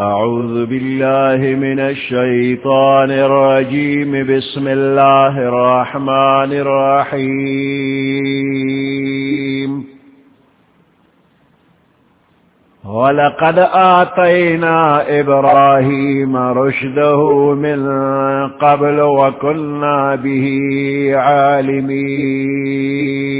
أعوذ بالله من الشيطان الرجيم. بسم الله الرحمن الرحيم. ولقد آتينا إبراهيم رشده من قبل وكنا به عالمين.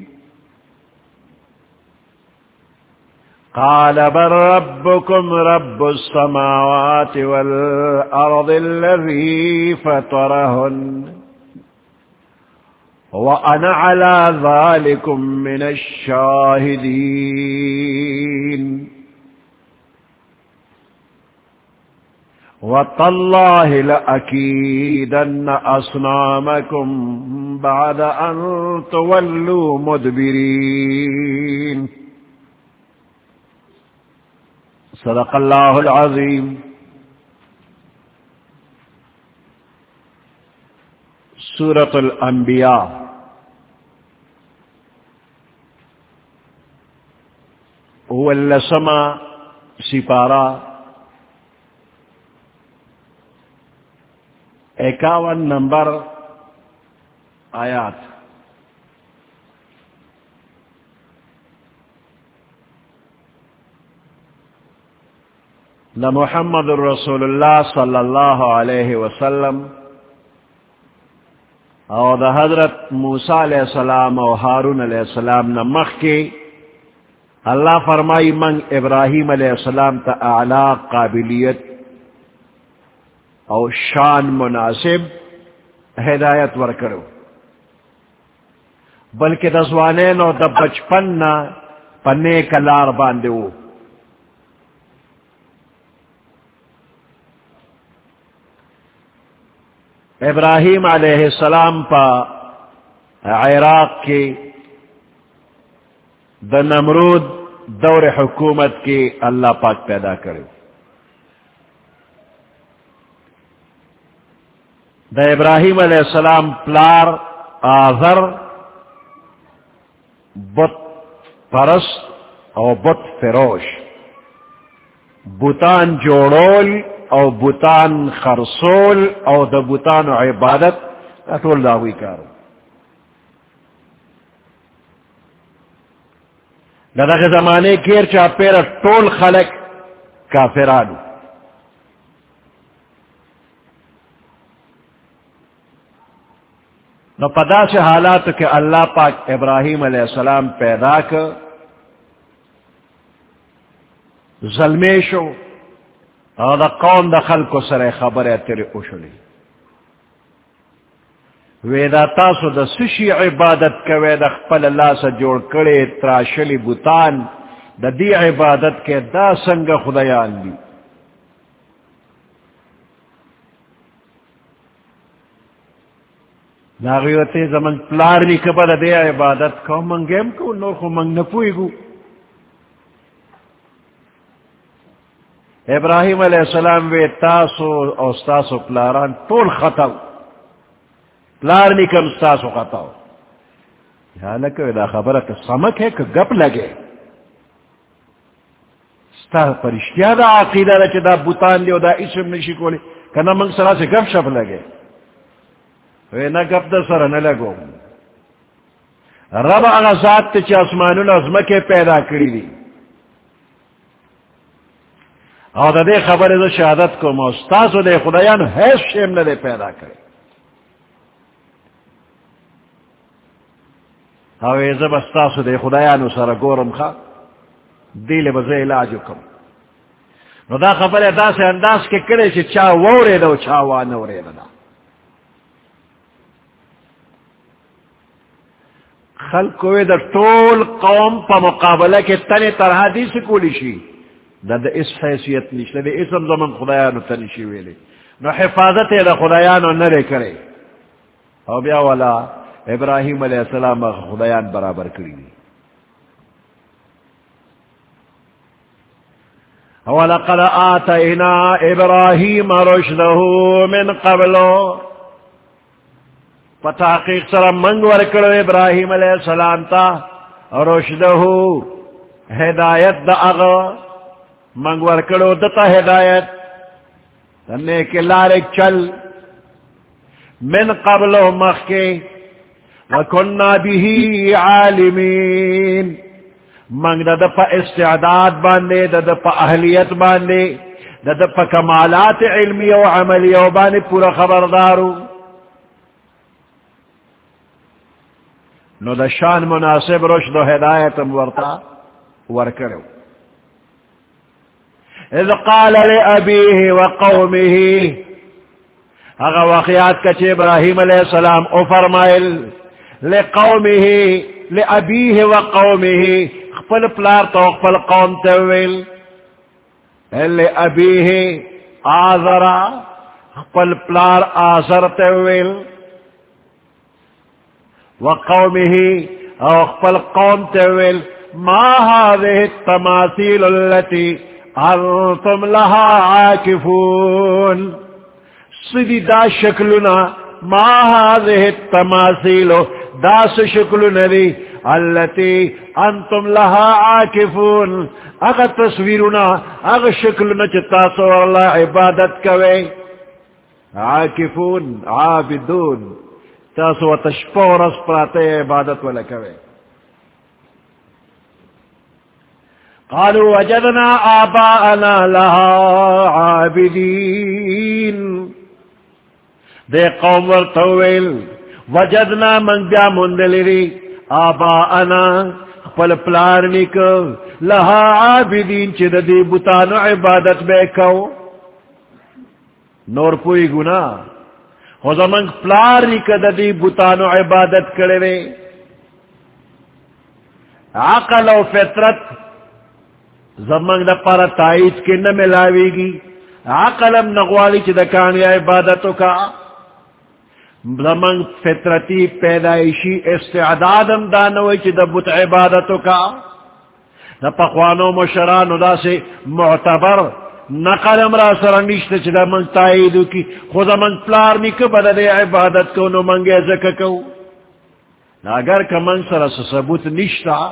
قال بل ربكم رب السماوات والأرض الذي فطرهن وأنا على ذلكم من الشاهدين. وتالله لأكيدن أصنامكم بعد أن تولوا مدبرين. صدق اللہ العظیم سورت الانبیاء واللسمہ سپارہ. اکاون نمبر آیات. نہ محمد الرسول اللہ صلی اللہ علیہ وسلم اور دا حضرت موسا علیہ السلام اور ہارون علیہ السلام نہ مخ کے، اللہ فرمائی منگ ابراہیم علیہ السلام تا اعلی قابلیت اور شان مناسب ہدایت ور کرو۔ بلکہ دسوانے نو دا بچپن نہ پنے کلار باندھے ابراہیم علیہ السلام پا عراق کے دا نمرود دور حکومت کے اللہ پاک پیدا کرے۔ دا ابراہیم علیہ السلام پلار آذر، بت پرست اور بت فروش۔ بوتان جوڑول او بوتان خرسول او د بوتان عبادت اٹول داوی کارو دغه زمانے کیر چا پیر ټول خلق کافرانو. نو پدا سے حالات کہ اللہ پاک ابراہیم علیہ السلام پیدا کر ظلمیشو او دا قوم دا خلق سر خبر ہے تیرے اوشلی ویدا تاسو دا سشی عبادت کے ویدا خپل اللہ سے جوڑ کرے تراشلی بوتان. دا دی عبادت کے دا سنگ خدایان دی ناغیوتی زمن پلار نی کبا دا عبادت کو منگیم کو نور خو منگ نپوئی گو ابراہیم علیہ السلام وے تاسو او ستاسو پلاران طول خطاو پلار نکم ستاسو خطاو حالکہ دا خبرت سمک ہے کہ گپ لگے. ستا پرشتیا دا عقیدہ دا چا دا بوتان دیو دا اسم نشی کولی. کنا منگ سرا سے گپ شپ لگے. وے نا گپ دا سر نلگو رب اغا ذات تے چا اسمانون ازمکے پیدا کری دی او دا دے خبر دا شہادت کو موستاسو دے خدایان حیث شیم نے دے پیدا کرے او زب استاسو دے خدایانو سر گورم خوا دیل بزے علاجو کم نو دا خبر دا سے انداز کے کرے چی چا وورے دا چا وانورے دا خلق کوئی دا طول قوم پا مقابلہ کے تنی طرح دی سکولی شی دا دا اس حیثیت نیش دا اسم زمن خدایانو تنی شی ویلے۔ نو حفاظت دا خدایانو نرے کرے۔ او بیا والا، ابراہیم علیہ السلام خدایان برابر کری دی۔ وَلَقَدْ آتَيْنَا إِبْرَاهِيمَ رُشْدَهُ مِنْ قَبْلُ۔ فتحقیق سر منگ ورکڑو ابراہیم علیہ السلام تا رشدہو ہدایت دا اغا۔ منگ ورکڑو، دتا ہدایت۔ تنے کے لارے چل۔ من قبل و مخ کے۔ وکننا بھی عالمین۔ منگ دا پا استعداد باندے، دا پا اہلیت باندے، دا پا کمالات علمی و عملی و باندے پورا خبردارو۔ نو دا شان مناسب رشد و ہدایت ورطا ورکرو اذ قال لأبیه و قومه اگا واقعات کچھ ابراہیم علیہ السلام او فرمائل لقومه لأبیه و قومه خپل پلار تو خپل قوم تویل لأبیه آذرا خپل پلار آذر تویل وقومه او خپل قوم تویل ما هذه التماثيل التي انتم لها عاكفون سدی دا شکلنا، ما هذه التماثيل دا شکلنا دی التي انتم لها عاكفون اغا تصویرنا اغا شکلنا چتاسو اللہ عبادت کوئے۔ عاكفون عابدون۔ تاسو تشپورس پراتے عبادت والا کوئے۔ قالوا وجدنا آباءنا لها عابدين. دے قوم ورطویل وجدنا من بیا مندلری آباءنا پل پلارنک لها عابدین چی دی بتانو عبادت بے کو نور پوئی گناہ، خو زمنگ پلار نکد دی بوتانو عبادت کرے عقل و فطرت زمنگ دا پارا تائید کے نہ ملاوی گی۔ عقلم نغوالی چی دا کانی عبادتو کا۔ زمنگ فطرتی پیدائشی استعدادم دانوی چی دا بوت عبادتو کا۔ دا پخوانو مشرانو دا سے معتبر نقل امرا سر نشت چی دا من تائیدو کی۔ خدا من پلار نک بدا دے عبادت کو نو منگے زکا کو اگر که من سر ثبوت نشتا۔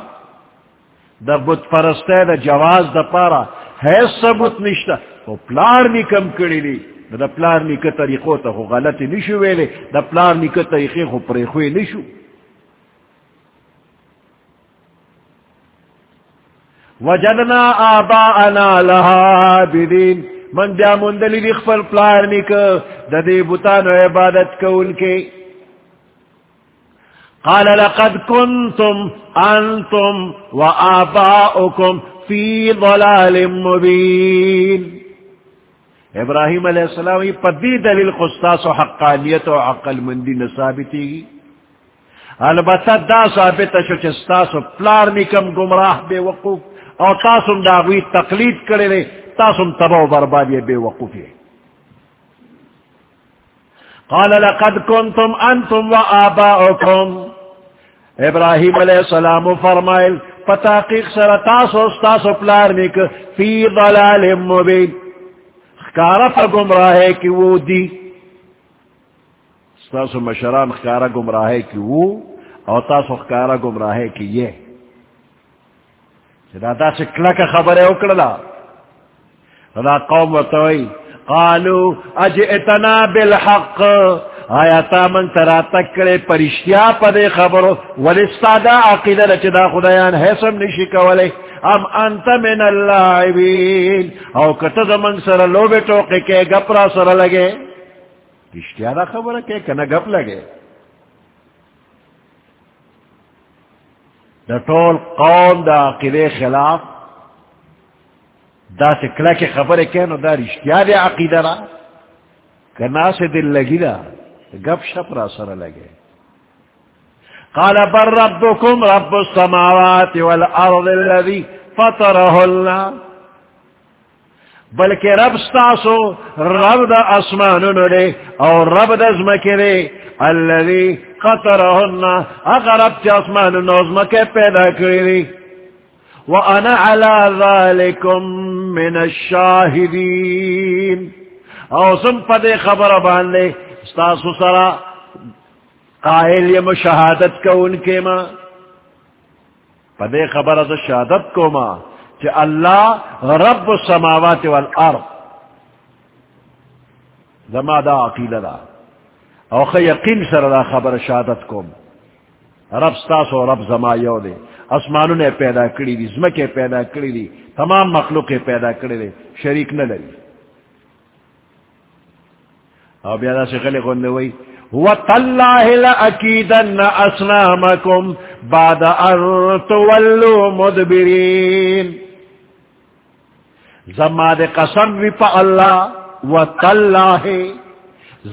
دا بت پرستے، دا جواز دا پارا ہے ثبوت نشتا وہ پلار نکم کری لی دا پلار نک طریقو تا خو غلطی نشو ویلے دا پلار نک طریقی خو پریخوی نشو. وجدنا آباءنا لها بدین. من بیا مندلی دی خفل پلار نک دا دی بوتان و عبادت کون کے قال لقد كنتم انتم و آباؤكم فی ضلال مبین ابراہیم علیہ السلام یہ پدی دلیل خستاس و حقانیت و عقل مندی نثابتی گی البتہ دا ثابت شو چستاس و پلار نکم گمراہ بے وقوف اور تاسم داغوی تقلید کرے لے تاسم تباہ بربادی بے وقوفی قال لقد كنتم انتم و آباؤكم ابراہیم علیہ السلام فرمائل، پتاقیق سر تاسو ستاسو پلارنک فی ضلال مبین. خکارا پا گمراہے کی وہ دی. ستاسو مشران خکارا گمراہے کی وہ، اور تاسو خکارا گمراہے کی یہ. دا سے کلک خبر ہے، اکڑلا. دا قوم وطوئی قالو، اجئتنا بالحق؟ آیا تا من ترا تکڑے پرشتیا پا دے خبرو ولستادا عقیدہ لچدا خدایان حسم نشی کولے. ام انت من اللاعبین او کتد من سر لو بیٹو کے گپرا سر لگے. پرشتیا دا خبر ہے کنا گپ لگے. دا طول قوم دا عقیدے خلاف، دا سکلا کے خبر کہنو دا رشتیا دے عقیدہ را. کنا سے دل لگی دا. گپ شپ را سر لگے قال بر ربكم رب السماوات والارض الذي فطرهن بلکہ رب ستاسو رب دا اسمانونو دے اور رب دا زمکی دے الذي قطرهن اغرب چا اسمانونو زمکی پیدا کری دی وانا على ذلكم من الشاهدين. او سم پدے خبر باندے ستاسو سرا قائل یم شہادت کو ان کے ماں پدے خبر از شہادت کو ماں کہ اللہ رب السماوات والارض زما دا عقیل دا او خی یقین سر دا خبر شہادت کو رب ستاسو رب زما یو دے اسمانوں نے پیدا کری دی زمکے پیدا کری دی تمام مخلوق پیدا کری دی شریک نہ لگی او بیا سے غلی گوندے وئی وَتَاللَّهِ لَأَكِيدَنَّ أَصْنَامَكُمْ بَعْدَ أَن تُوَلُّوا مُدْبِرِينَ. زماد قسم وی پا اللہ وَتَاللَّهِ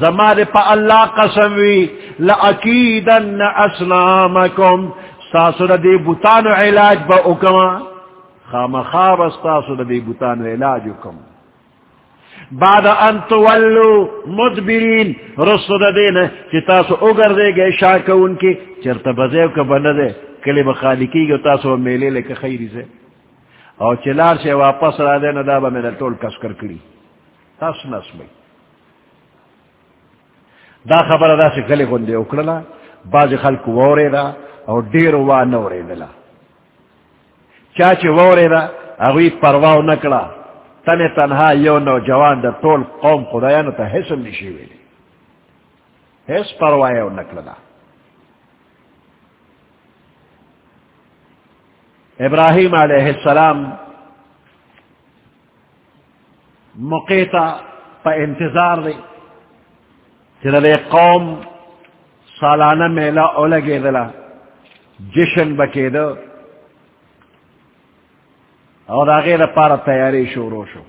زماد پا اللہ قسم وی لَأَكِيدَنَّ أَصْنَامَكُمْ ساسو دی بوتانو علاج با اکما خام خواب استاسو دی بوتانو علاج اکما بعد ان تولو مدبرین رسو دا دینا چی تاسو اگر دے گئے شاکا ان کی، چرتا بزیو کا بند دے، کلی بخالی کی گو تاسو میلے لے خیری سے۔ او چلار سے واپس را دینا دا با میرا ٹول کس کر کری۔ تاسو نس بھئی۔ دا خبر دا سے کلی گندے اکڑلا باز خلق وورے دا، او دیر وا نورے دلا۔ چاچے وورے دا، اگوی پرواو نکڑا۔ تن تنہا یو نوجوان دا طول قوم خدایانو تا حسن نشی ویلی حس پروایا و نکلنا ابراہیم علیہ السلام مقیتا پا انتظار دی چلے قوم سالانہ میلا اولگے دلا جشن بکے دو اور آگے دا پارا تیاری شروع شو.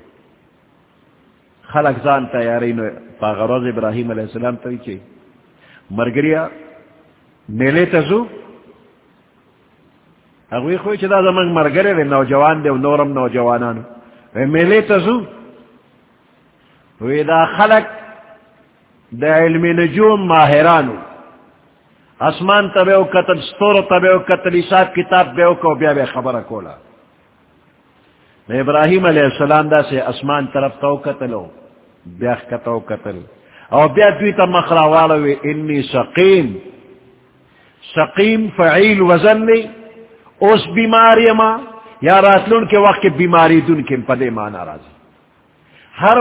خلق زان تیاری نو پاغروز ابراہیم علیہ السلام تری چی مرگریا میلے تزو اگوی خوی چی دا زمان مرگرے دے نوجوان دے و نورم نوجوانانو وی میلے تزو وی دا خلق دا علم نجوم ماہرانو اسمان تبے و قتل ستور تبے و قتل حساب کتاب بے و کو، بیا بے خبر کولا ابراہیم علیہ السلام دا سے اسمان طرف تو قتلو بیخ کتو قتل او بیا دوی تا مخرا والوی انی سقیم سقیم فعیل وزن لی اس بیماری ما، یا راتلون کے وقت بیماری دن کے پدے مانا رازی ہر